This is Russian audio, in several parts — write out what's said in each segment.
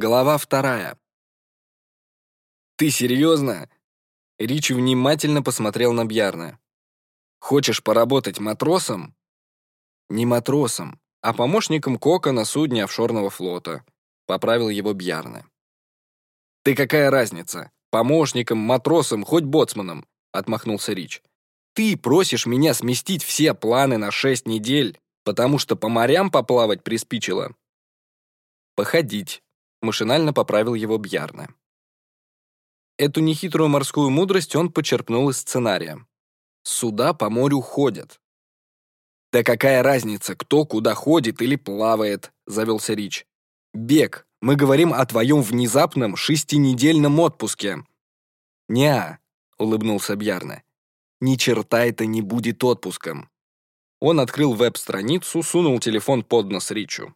Глава вторая. «Ты серьезно?» Ричи внимательно посмотрел на Бьярна. «Хочешь поработать матросом?» «Не матросом, а помощником Кока на судне офшорного флота», поправил его Бьярна. «Ты какая разница? Помощником, матросом, хоть боцманом?» отмахнулся Рич. «Ты просишь меня сместить все планы на шесть недель, потому что по морям поплавать приспичило?» «Походить», Машинально поправил его Бьярна. Эту нехитрую морскую мудрость он почерпнул из сценария. Суда по морю ходят. «Да какая разница, кто куда ходит или плавает?» — завелся Рич. «Бег, мы говорим о твоем внезапном шестинедельном отпуске». «Не-а», улыбнулся Бьярна. «Ни черта это не будет отпуском». Он открыл веб-страницу, сунул телефон под нос Ричу.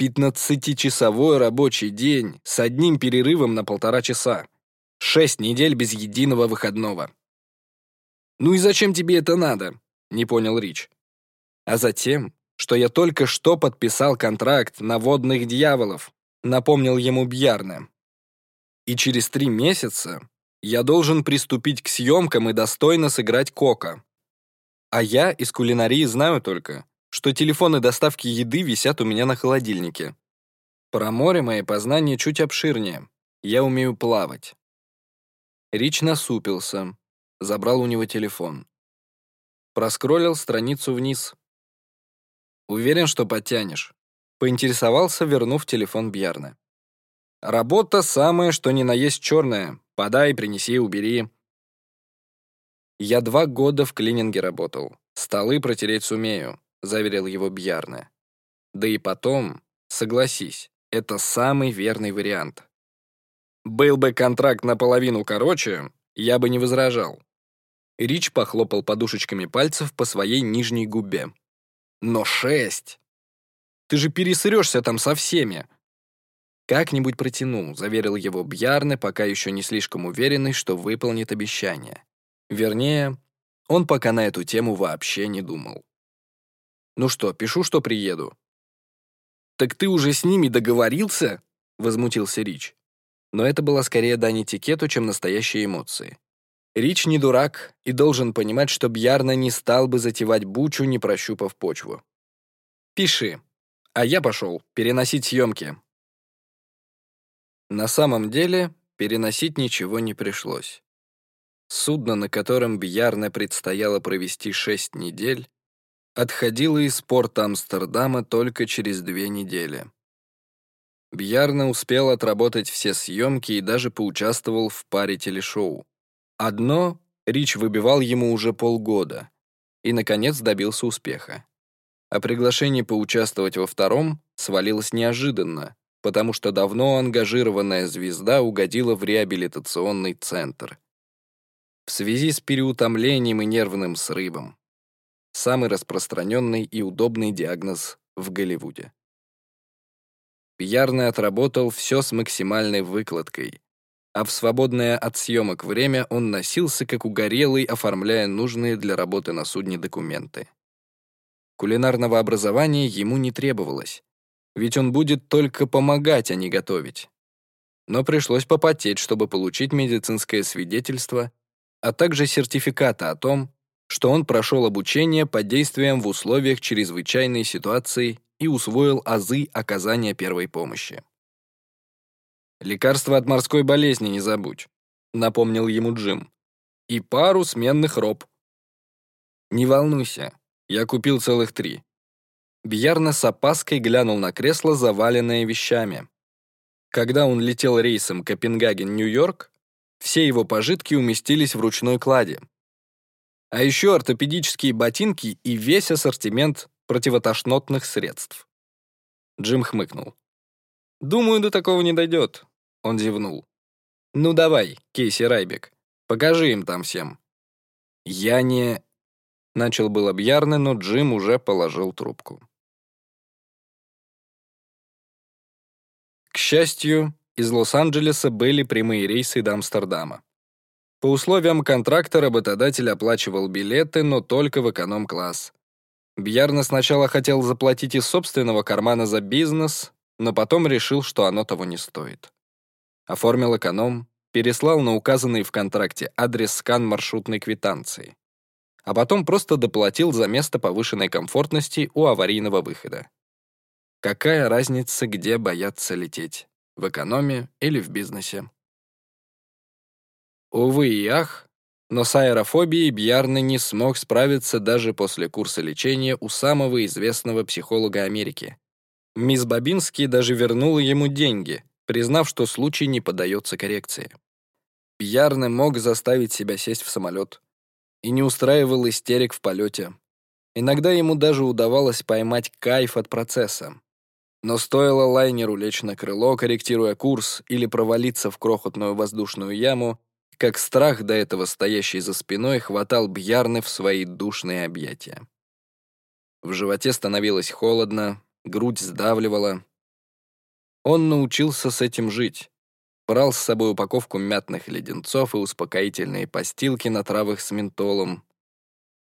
Пятнадцатичасовой рабочий день с одним перерывом на полтора часа. Шесть недель без единого выходного. «Ну и зачем тебе это надо?» — не понял Рич. «А затем, что я только что подписал контракт на водных дьяволов», — напомнил ему Бьярне. «И через три месяца я должен приступить к съемкам и достойно сыграть Кока. А я из кулинарии знаю только, что телефоны доставки еды висят у меня на холодильнике. Про море мои познания чуть обширнее. Я умею плавать. Рич насупился, забрал у него телефон. Проскроллил страницу вниз. «Уверен, что потянешь?» Поинтересовался, вернув телефон Бьярна. «Работа самая, что ни на есть черная. Подай, принеси, убери». Я два года в клининге работал. Столы протереть сумею. — заверил его Бьярне. «Да и потом, согласись, это самый верный вариант. Был бы контракт наполовину короче, я бы не возражал». Рич похлопал подушечками пальцев по своей нижней губе. «Но шесть! Ты же пересрешься там со всеми!» «Как-нибудь протянул», — заверил его Бьярне, пока еще не слишком уверенный, что выполнит обещание. Вернее, он пока на эту тему вообще не думал. Ну что, пишу, что приеду». «Так ты уже с ними договорился?» — возмутился Рич. Но это было скорее дань этикету, чем настоящие эмоции. Рич не дурак и должен понимать, что Бьярна не стал бы затевать бучу, не прощупав почву. «Пиши. А я пошел переносить съемки». На самом деле, переносить ничего не пришлось. Судно, на котором Бьярне предстояло провести шесть недель, отходила из порта Амстердама только через две недели. Бьярна успел отработать все съемки и даже поучаствовал в паре телешоу. Одно Рич выбивал ему уже полгода и, наконец, добился успеха. А приглашение поучаствовать во втором свалилось неожиданно, потому что давно ангажированная звезда угодила в реабилитационный центр. В связи с переутомлением и нервным срывом самый распространенный и удобный диагноз в Голливуде. Пьярный отработал все с максимальной выкладкой, а в свободное от съемок время он носился как угорелый, оформляя нужные для работы на судне документы. Кулинарного образования ему не требовалось, ведь он будет только помогать, а не готовить. Но пришлось попотеть, чтобы получить медицинское свидетельство, а также сертификата о том, что он прошел обучение под действием в условиях чрезвычайной ситуации и усвоил азы оказания первой помощи. «Лекарство от морской болезни не забудь», — напомнил ему Джим. «И пару сменных роб». «Не волнуйся, я купил целых три». Бьярна с опаской глянул на кресло, заваленное вещами. Когда он летел рейсом Копенгаген-Нью-Йорк, все его пожитки уместились в ручной кладе, а еще ортопедические ботинки и весь ассортимент противотошнотных средств. Джим хмыкнул. «Думаю, до такого не дойдет», — он зевнул. «Ну давай, Кейси Райбек, покажи им там всем». «Я не...» — начал был Бьярне, но Джим уже положил трубку. К счастью, из Лос-Анджелеса были прямые рейсы до Амстердама. По условиям контракта работодатель оплачивал билеты, но только в эконом-класс. Бьярна сначала хотел заплатить из собственного кармана за бизнес, но потом решил, что оно того не стоит. Оформил эконом, переслал на указанный в контракте адрес скан маршрутной квитанции, а потом просто доплатил за место повышенной комфортности у аварийного выхода. Какая разница, где бояться лететь? В экономе или в бизнесе? Увы и ах, но с аэрофобией Бьярны не смог справиться даже после курса лечения у самого известного психолога Америки. Мисс Бабинский даже вернула ему деньги, признав, что случай не поддается коррекции. Бьярны мог заставить себя сесть в самолет и не устраивал истерик в полете. Иногда ему даже удавалось поймать кайф от процесса. Но стоило лайнеру лечь на крыло, корректируя курс, или провалиться в крохотную воздушную яму, как страх, до этого стоящий за спиной, хватал Бьярны в свои душные объятия. В животе становилось холодно, грудь сдавливала. Он научился с этим жить. Брал с собой упаковку мятных леденцов и успокоительные постилки на травах с ментолом.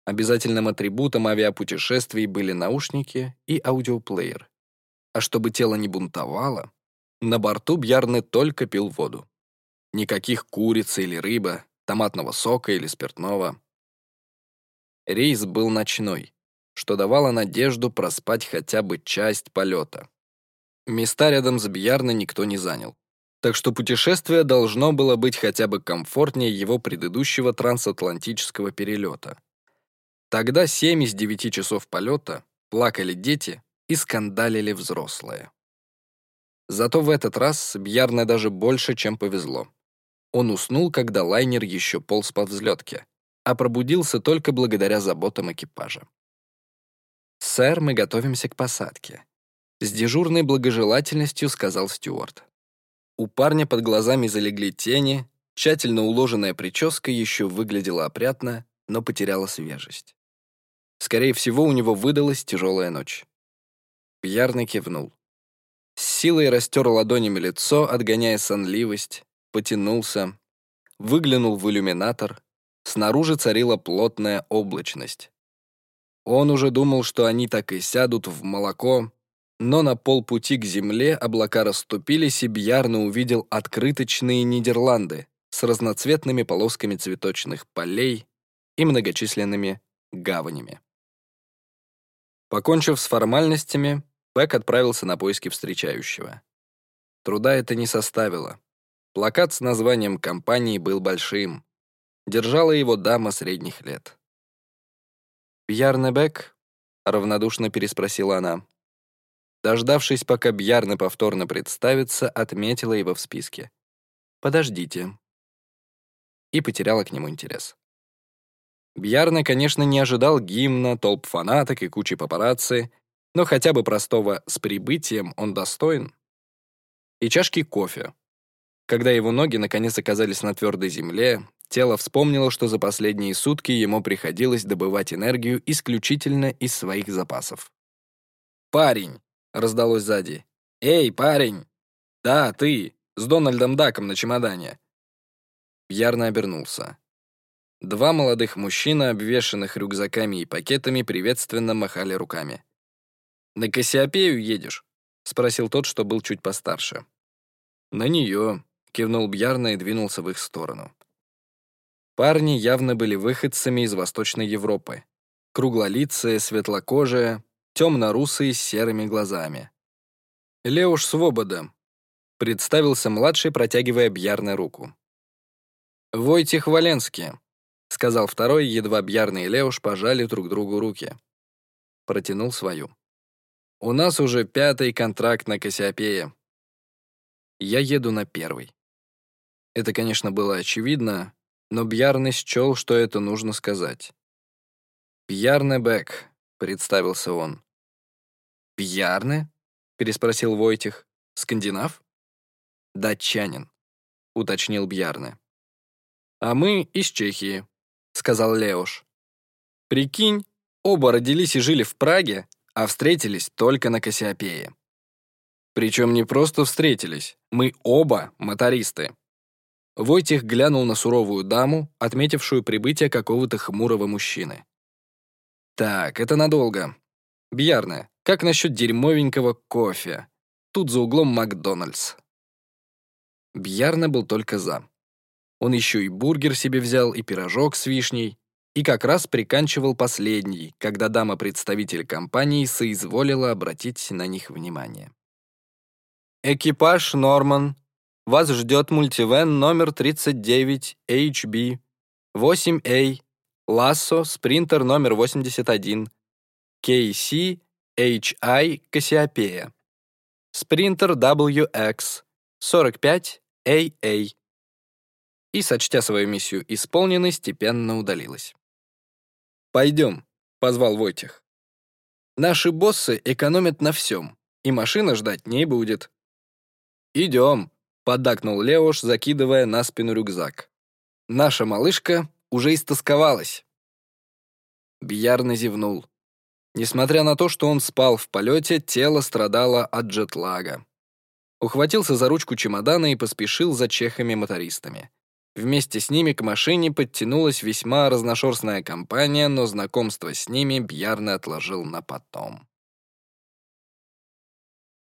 Обязательным атрибутом авиапутешествий были наушники и аудиоплеер. А чтобы тело не бунтовало, на борту Бьярны только пил воду. Никаких курицы или рыба, томатного сока или спиртного. Рейс был ночной, что давало надежду проспать хотя бы часть полета. Места рядом с Бьярной никто не занял. Так что путешествие должно было быть хотя бы комфортнее его предыдущего трансатлантического перелета. Тогда 7 из 9 часов полета плакали дети и скандалили взрослые. Зато в этот раз Бьярне даже больше, чем повезло. Он уснул, когда лайнер еще полз по взлетке, а пробудился только благодаря заботам экипажа. «Сэр, мы готовимся к посадке», — с дежурной благожелательностью сказал стюарт. У парня под глазами залегли тени, тщательно уложенная прическа еще выглядела опрятно, но потеряла свежесть. Скорее всего, у него выдалась тяжелая ночь. Пьярный кивнул. С силой растер ладонями лицо, отгоняя сонливость, потянулся, выглянул в иллюминатор. Снаружи царила плотная облачность. Он уже думал, что они так и сядут в молоко, но на полпути к земле облака расступились, и Бьярно увидел открыточные Нидерланды с разноцветными полосками цветочных полей и многочисленными гаванями. Покончив с формальностями, Бэк отправился на поиски встречающего. Труда это не составило. Плакат с названием компании был большим. Держала его дама средних лет. «Бьярне Бек?» — равнодушно переспросила она. Дождавшись, пока Бьярне повторно представится, отметила его в списке. «Подождите». И потеряла к нему интерес. Бьярне, конечно, не ожидал гимна, толп фанаток и кучи папарацци, но хотя бы простого «с прибытием» он достоин. И чашки кофе, когда его ноги наконец оказались на твердой земле, тело вспомнило, что за последние сутки ему приходилось добывать энергию исключительно из своих запасов. «Парень!» — раздалось сзади. «Эй, парень!» «Да, ты! С Дональдом Даком на чемодане!» Ярно обернулся. Два молодых мужчины, обвешанных рюкзаками и пакетами, приветственно махали руками. «На Кассиопею едешь?» — спросил тот, что был чуть постарше. «На нее», кивнул Бьярна и двинулся в их сторону. Парни явно были выходцами из Восточной Европы. Круглолицые, светлокожие, темно-русые с серыми глазами. «Леуш Свобода», — представился младший, протягивая Бьярне руку. «Войтих Валенский», — сказал второй, едва Бьярный и Леуш пожали друг другу руки. Протянул свою. «У нас уже пятый контракт на Кассиопее. Я еду на первый». Это, конечно, было очевидно, но Бьярне счел, что это нужно сказать. «Бьярне Бек», — представился он. «Бьярне?» — переспросил Войтих. «Скандинав?» «Датчанин», — уточнил Бьярне. «А мы из Чехии», — сказал Леош. «Прикинь, оба родились и жили в Праге, а встретились только на Кассиопее. Причем не просто встретились, мы оба мотористы. Войтих глянул на суровую даму, отметившую прибытие какого-то хмурого мужчины. «Так, это надолго. Бьярна, как насчет дерьмовенького кофе? тут за углом Макдональдс. Бьярна был только за. Он еще и бургер себе взял, и пирожок с вишней, и как раз приканчивал последний, когда дама-представитель компании соизволила обратить на них внимание. «Экипаж Норман, вас ждет мультивен номер 39 HB 8A, Лассо, спринтер номер 81, KC HI Кассиопея, спринтер WX 45 AA». И, сочтя свою миссию исполненной, степенно удалилась. «Пойдем», — позвал Войтих. «Наши боссы экономят на всем, и машина ждать не будет». «Идем», — поддакнул Леош, закидывая на спину рюкзак. «Наша малышка уже истосковалась». Бьярно зевнул. Несмотря на то, что он спал в полете, тело страдало от джетлага. Ухватился за ручку чемодана и поспешил за чехами-мотористами. Вместе с ними к машине подтянулась весьма разношерстная компания, но знакомство с ними Бьярны отложил на потом.